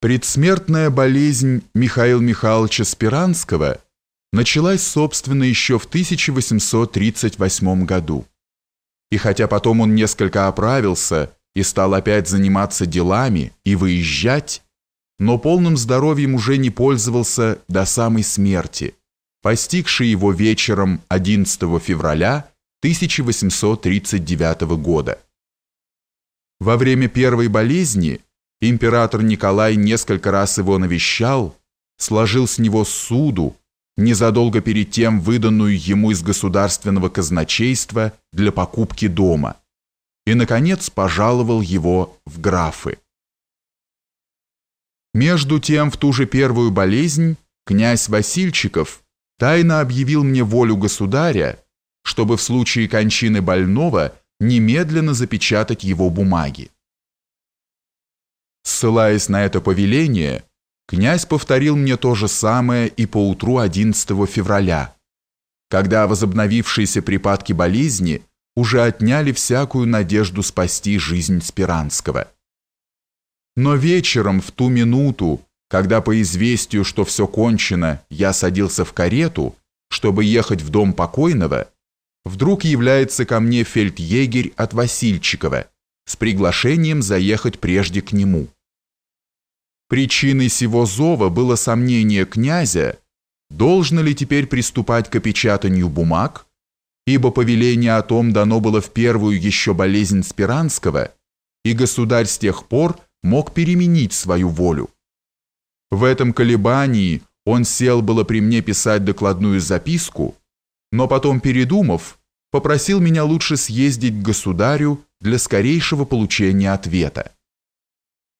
Предсмертная болезнь Михаила Михайловича Спиранского началась, собственно, еще в 1838 году. И хотя потом он несколько оправился и стал опять заниматься делами и выезжать, но полным здоровьем уже не пользовался до самой смерти, постигшей его вечером 11 февраля 1839 года. Во время первой болезни Император Николай несколько раз его навещал, сложил с него суду, незадолго перед тем выданную ему из государственного казначейства для покупки дома, и, наконец, пожаловал его в графы. Между тем, в ту же первую болезнь князь Васильчиков тайно объявил мне волю государя, чтобы в случае кончины больного немедленно запечатать его бумаги. Ссылаясь на это повеление, князь повторил мне то же самое и поутру 11 февраля, когда возобновившиеся припадки болезни уже отняли всякую надежду спасти жизнь Спиранского. Но вечером, в ту минуту, когда по известию, что все кончено, я садился в карету, чтобы ехать в дом покойного, вдруг является ко мне фельдъегерь от Васильчикова с приглашением заехать прежде к нему. Причиной сего зова было сомнение князя, должно ли теперь приступать к опечатанию бумаг, ибо повеление о том дано было в первую еще болезнь Спиранского, и государь с тех пор мог переменить свою волю. В этом колебании он сел было при мне писать докладную записку, но потом, передумав, попросил меня лучше съездить к государю для скорейшего получения ответа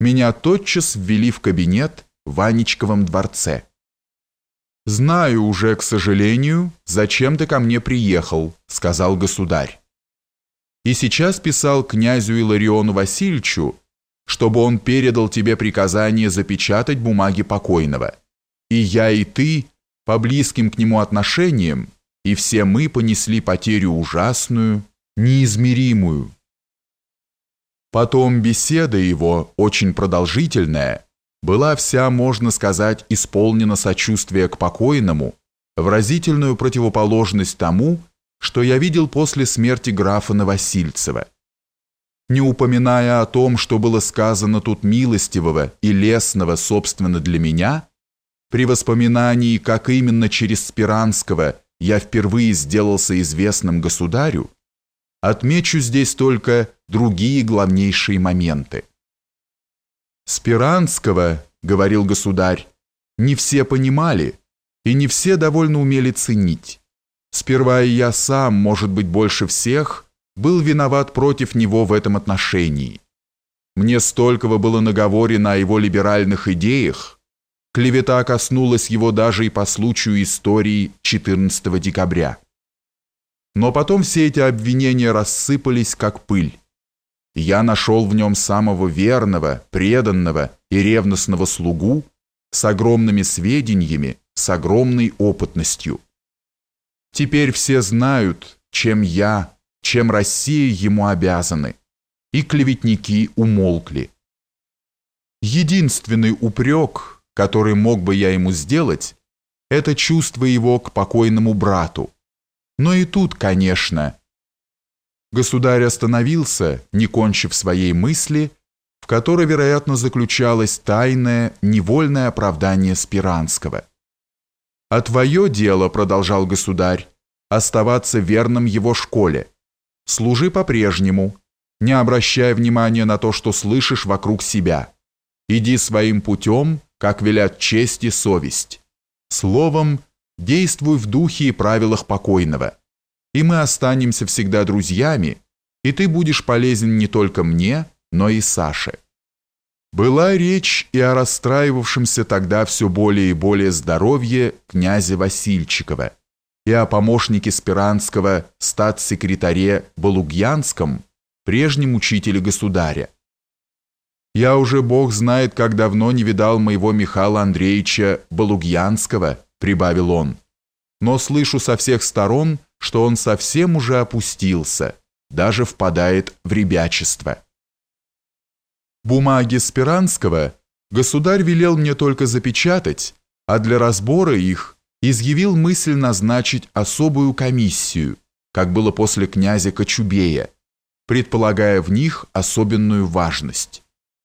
меня тотчас ввели в кабинет в Анечковом дворце. «Знаю уже, к сожалению, зачем ты ко мне приехал», — сказал государь. И сейчас писал князю Илариону Васильевичу, чтобы он передал тебе приказание запечатать бумаги покойного. И я, и ты, по близким к нему отношениям, и все мы понесли потерю ужасную, неизмеримую, Потом беседа его, очень продолжительная, была вся, можно сказать, исполнена сочувствия к покойному, выразительную противоположность тому, что я видел после смерти графа Новосильцева. Не упоминая о том, что было сказано тут милостивого и лестного, собственно, для меня, при воспоминании, как именно через Спиранского я впервые сделался известным государю, Отмечу здесь только другие главнейшие моменты. «Спиранского, — говорил государь, — не все понимали, и не все довольно умели ценить. Сперва и я сам, может быть, больше всех, был виноват против него в этом отношении. Мне столького было наговорено о его либеральных идеях, клевета коснулась его даже и по случаю истории 14 декабря. Но потом все эти обвинения рассыпались, как пыль. Я нашел в нем самого верного, преданного и ревностного слугу с огромными сведениями, с огромной опытностью. Теперь все знают, чем я, чем Россия ему обязаны, и клеветники умолкли. Единственный упрек, который мог бы я ему сделать, это чувство его к покойному брату, но и тут, конечно. Государь остановился, не кончив своей мысли, в которой, вероятно, заключалось тайное, невольное оправдание Спиранского. «А твое дело, — продолжал государь, — оставаться верным его школе. Служи по-прежнему, не обращая внимания на то, что слышишь вокруг себя. Иди своим путем, как велят честь и совесть. Словом, Действуй в духе и правилах покойного, и мы останемся всегда друзьями, и ты будешь полезен не только мне, но и Саше. Была речь и о расстраивавшемся тогда все более и более здоровье князя Васильчикова, и о помощнике Спиранского статс-секретаре Балугьянском, прежнем учителе государя. Я уже бог знает, как давно не видал моего Михаила Андреевича Балугьянского, прибавил он. Но слышу со всех сторон, что он совсем уже опустился, даже впадает в ребячество. Бумаги Спиранского Государь велел мне только запечатать, а для разбора их изъявил мысль назначить особую комиссию, как было после князя Кочубея, предполагая в них особенную важность.